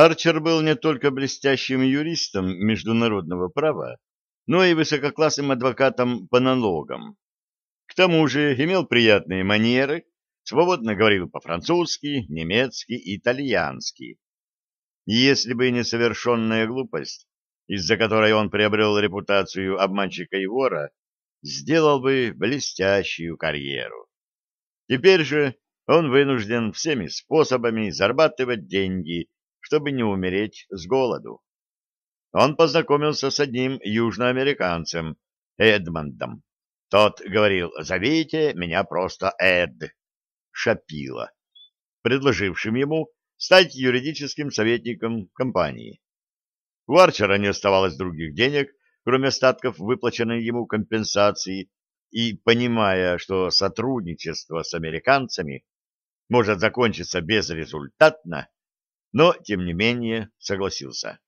Арчер был не только блестящим юристом международного права, но и высококлассным адвокатом по налогам. К тому же имел приятные манеры, свободно говорил по-французски, немецки итальянски. Если бы не совершенная глупость, из-за которой он приобрел репутацию обманщика и вора, сделал бы блестящую карьеру. Теперь же он вынужден всеми способами зарабатывать деньги чтобы не умереть с голоду. Он познакомился с одним южноамериканцем, Эдмондом. Тот говорил, зовите меня просто Эд Шапила, предложившим ему стать юридическим советником компании. У Арчера не оставалось других денег, кроме остатков выплаченной ему компенсации, и, понимая, что сотрудничество с американцами может закончиться безрезультатно, но, тем не менее, согласился.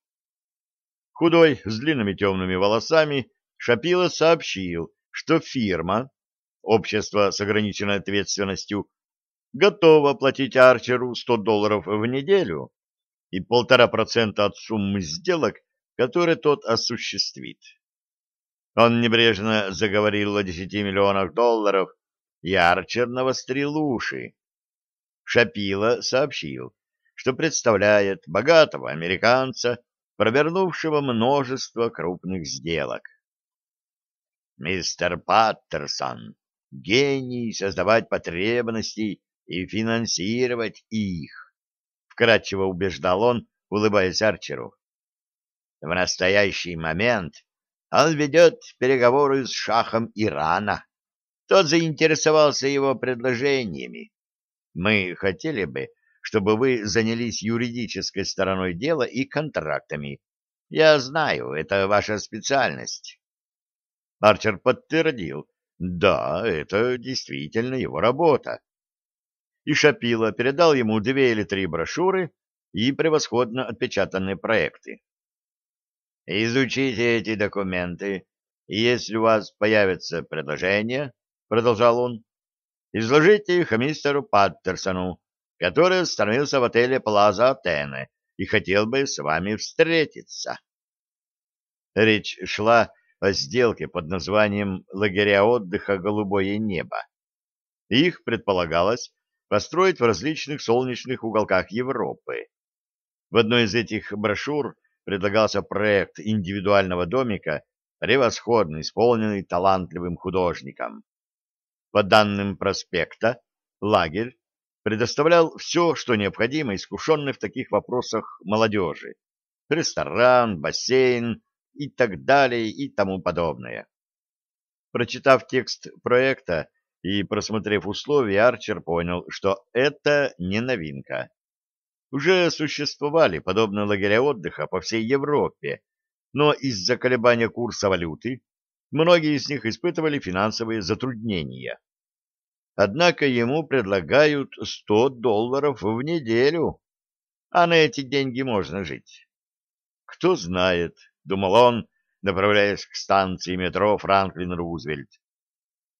Худой, с длинными темными волосами, Шапило сообщил, что фирма, общество с ограниченной ответственностью, готова платить Арчеру 100 долларов в неделю и полтора процента от суммы сделок, которые тот осуществит. Он небрежно заговорил о 10 миллионах долларов, и Арчер навострил уши. Шапило сообщил, что представляет богатого американца, провернувшего множество крупных сделок. Мистер Паттерсон — гений создавать потребности и финансировать их, — вкратчиво убеждал он, улыбаясь Арчеру. В настоящий момент он ведет переговоры с шахом Ирана. Тот заинтересовался его предложениями. Мы хотели бы, чтобы вы занялись юридической стороной дела и контрактами. Я знаю, это ваша специальность. Арчер подтвердил. Да, это действительно его работа. И Шапила передал ему две или три брошюры и превосходно отпечатанные проекты. «Изучите эти документы, и если у вас появятся предложения, — продолжал он, — изложите их мистеру Паттерсону, который остановился в отеле Плаза Атены и хотел бы с вами встретиться. Речь шла о сделке под названием «Лагеря отдыха «Голубое небо». Их предполагалось построить в различных солнечных уголках Европы. В одной из этих брошюр предлагался проект индивидуального домика, превосходно исполненный талантливым художником. По данным проспекта, лагерь предоставлял все, что необходимо искушенной в таких вопросах молодежи. Ресторан, бассейн и так далее и тому подобное. Прочитав текст проекта и просмотрев условия, Арчер понял, что это не новинка. Уже существовали подобные лагеря отдыха по всей Европе, но из-за колебания курса валюты многие из них испытывали финансовые затруднения. Однако ему предлагают 100 долларов в неделю, а на эти деньги можно жить. Кто знает, думал он, направляясь к станции метро Франклин Рузвельт.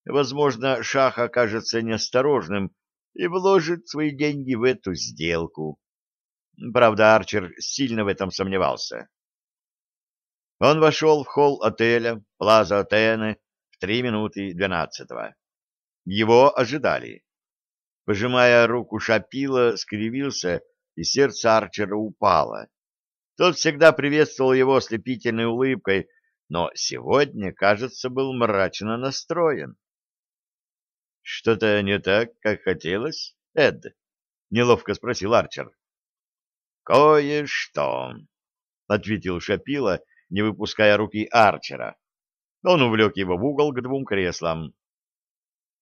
Возможно, Шах окажется неосторожным и вложит свои деньги в эту сделку. Правда, Арчер сильно в этом сомневался. Он вошел в холл отеля Plaza Атены в три минуты двенадцатого. Его ожидали. Пожимая руку Шапила, скривился, и сердце Арчера упало. Тот всегда приветствовал его ослепительной улыбкой, но сегодня, кажется, был мрачно настроен. — Что-то не так, как хотелось, Эд? — неловко спросил Арчер. — Кое-что, — ответил Шапила, не выпуская руки Арчера. Он увлек его в угол к двум креслам.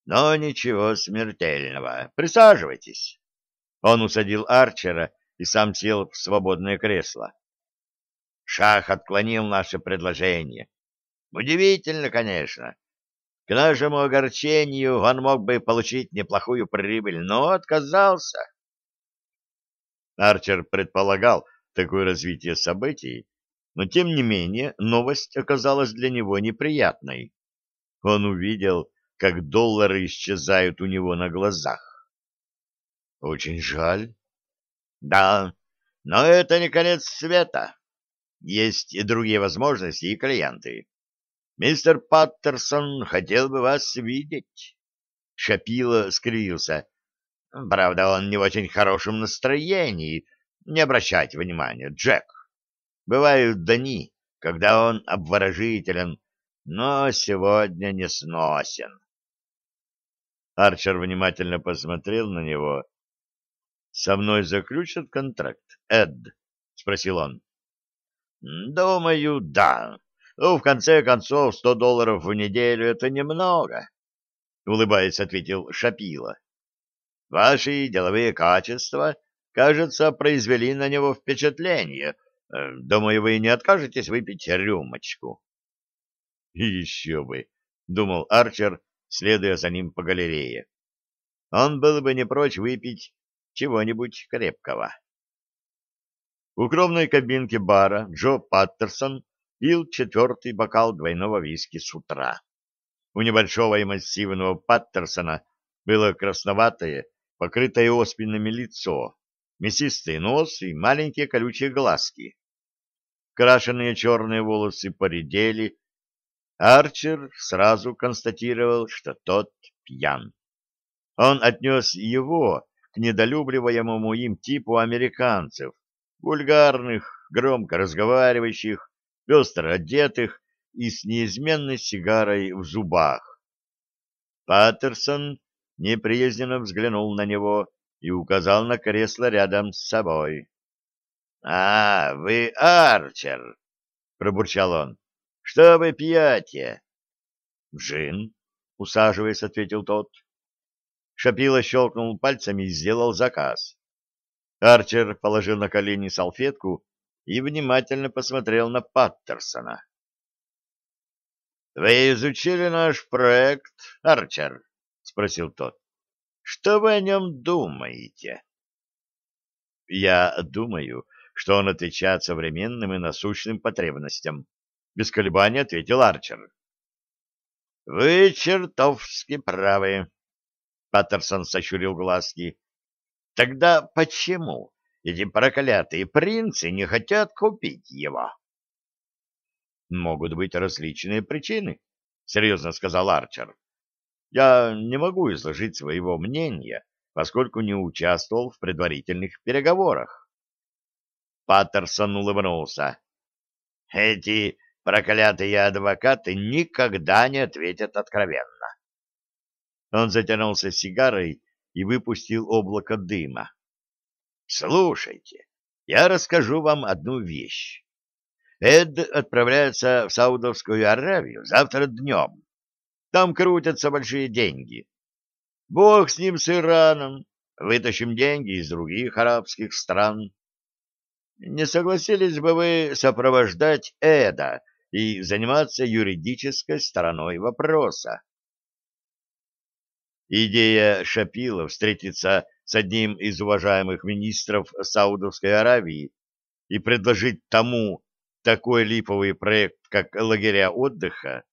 Но ничего смертельного. Присаживайтесь. Он усадил Арчера и сам сел в свободное кресло. Шах отклонил наше предложение. Удивительно, конечно. К нашему огорчению он мог бы получить неплохую прибыль, но отказался. Арчер предполагал такое развитие событий, но тем не менее новость оказалась для него неприятной. Он увидел, как доллары исчезают у него на глазах. — Очень жаль. — Да, но это не конец света. Есть и другие возможности и клиенты. Мистер Паттерсон хотел бы вас видеть. Шапило скривился. Правда, он не в очень хорошем настроении. Не обращайте внимания, Джек. Бывают дни, когда он обворожителен, но сегодня не сносен. Арчер внимательно посмотрел на него. «Со мной заключат контракт, Эд?» — спросил он. «Думаю, да. Ну, в конце концов, сто долларов в неделю — это немного», — улыбаясь, ответил Шапила. «Ваши деловые качества, кажется, произвели на него впечатление. Думаю, вы не откажетесь выпить рюмочку». «Еще бы», — думал Арчер, — следуя за ним по галерее. Он был бы не прочь выпить чего-нибудь крепкого. В укромной кабинке бара Джо Паттерсон пил четвертый бокал двойного виски с утра. У небольшого и массивного Паттерсона было красноватое, покрытое оспинами лицо, мясистый нос и маленькие колючие глазки. Крашеные черные волосы поредели, Арчер сразу констатировал, что тот пьян. Он отнес его к недолюбливаемому им типу американцев, вульгарных, громко разговаривающих, пестро одетых и с неизменной сигарой в зубах. Паттерсон неприязненно взглянул на него и указал на кресло рядом с собой. — А, вы Арчер! — пробурчал он. Что вы пьете? Джин, усаживаясь, ответил тот. Шапила щелкнул пальцами и сделал заказ. Арчер положил на колени салфетку и внимательно посмотрел на Паттерсона. «Вы изучили наш проект, Арчер?» — спросил тот. «Что вы о нем думаете?» «Я думаю, что он отвечает современным и насущным потребностям», без колебаний ответил Арчер. «Вы чертовски правы», — Паттерсон сощурил глазки. «Тогда почему эти проклятые принцы не хотят купить его?» «Могут быть различные причины», — серьезно сказал Арчер. «Я не могу изложить своего мнения, поскольку не участвовал в предварительных переговорах». Паттерсон улыбнулся. «Эти проклятые адвокаты никогда не ответят откровенно. Он затянулся сигарой и выпустил облако дыма. «Слушайте, я расскажу вам одну вещь. Эд отправляется в Саудовскую Аравию завтра днем. Там крутятся большие деньги. Бог с ним, с Ираном. Вытащим деньги из других арабских стран. Не согласились бы вы сопровождать Эда и заниматься юридической стороной вопроса. Идея Шапила встретиться с одним из уважаемых министров Саудовской Аравии и предложить тому такой липовый проект, как лагеря отдыха,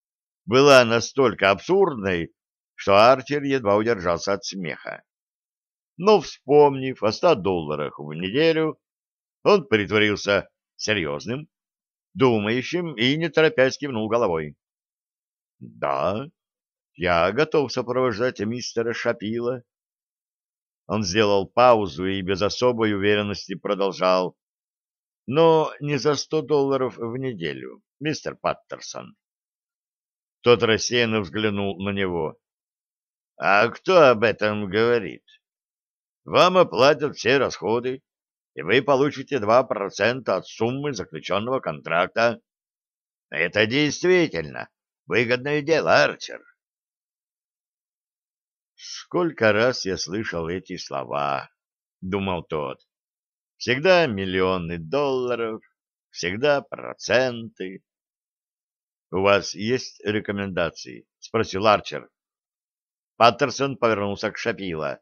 была настолько абсурдной, что Арчер едва удержался от смеха. Но, вспомнив о ста долларах в неделю, он притворился серьезным думающим и не торопясь кивнул головой. — Да, я готов сопровождать мистера Шапила. Он сделал паузу и без особой уверенности продолжал. — Но не за сто долларов в неделю, мистер Паттерсон. Тот рассеянно взглянул на него. — А кто об этом говорит? Вам оплатят все расходы, и вы получите 2% от суммы заключенного контракта. Это действительно выгодное дело, Арчер. Сколько раз я слышал эти слова, думал тот. Всегда миллионы долларов, всегда проценты. У вас есть рекомендации? спросил Арчер. Паттерсон повернулся к Шапила.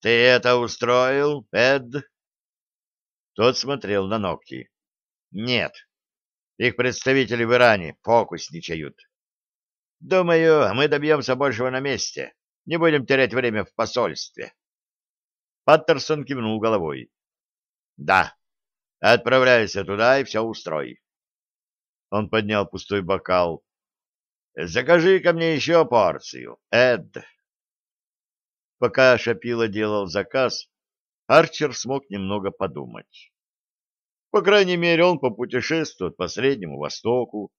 Ты это устроил, Эд? Тот смотрел на ногти. Нет, их представители в Иране фокусничают. Думаю, мы добьемся большего на месте. Не будем терять время в посольстве. Паттерсон кивнул головой. Да, отправляйся туда и все устрой. Он поднял пустой бокал. закажи ко мне еще порцию, Эд. Пока Шапила делал заказ, Арчер смог немного подумать. По крайней мере, он попутешествует по Среднему Востоку.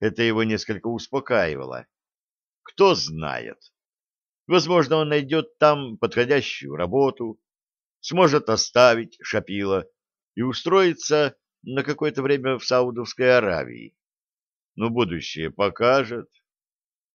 Это его несколько успокаивало. Кто знает. Возможно, он найдет там подходящую работу, сможет оставить Шапила и устроиться на какое-то время в Саудовской Аравии. Но будущее покажет.